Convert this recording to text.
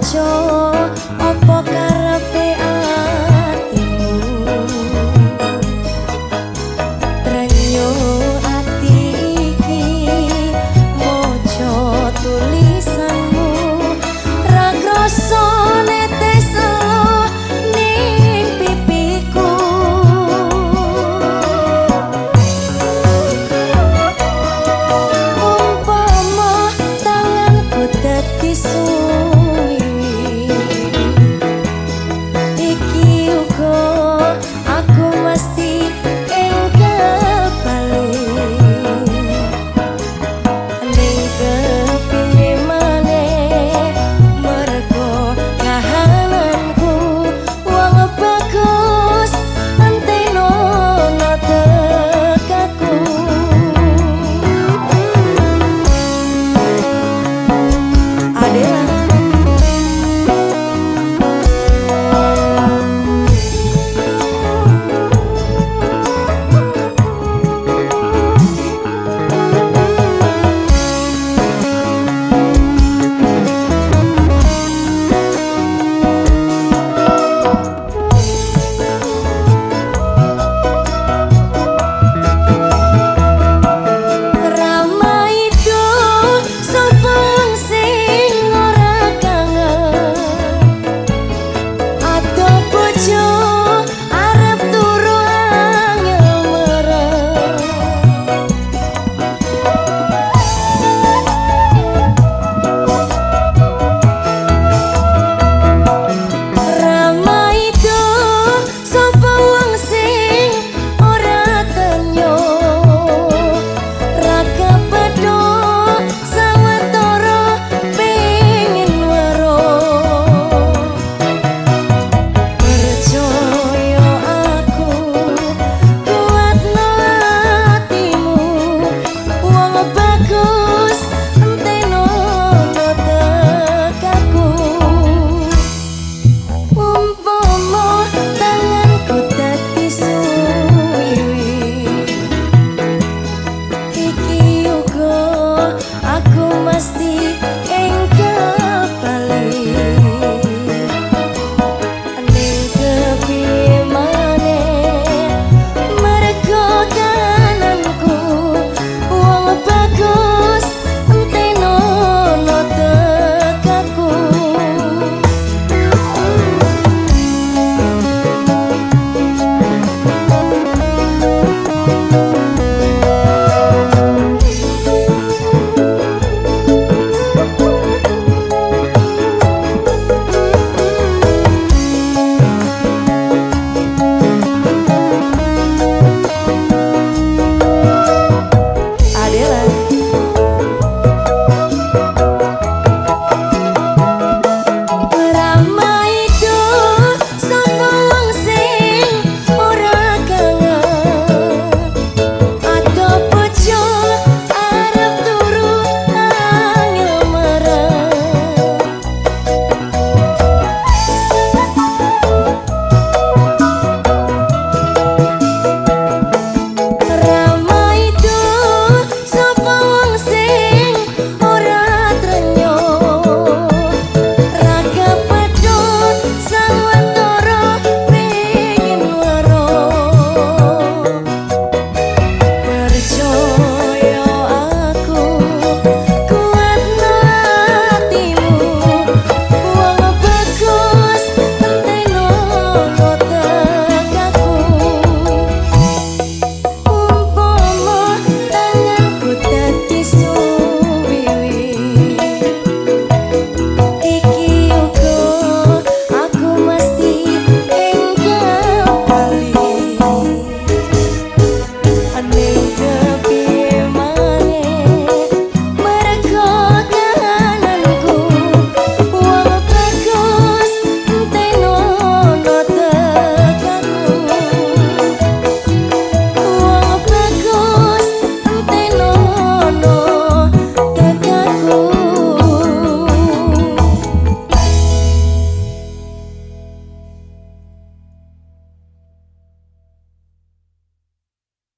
情。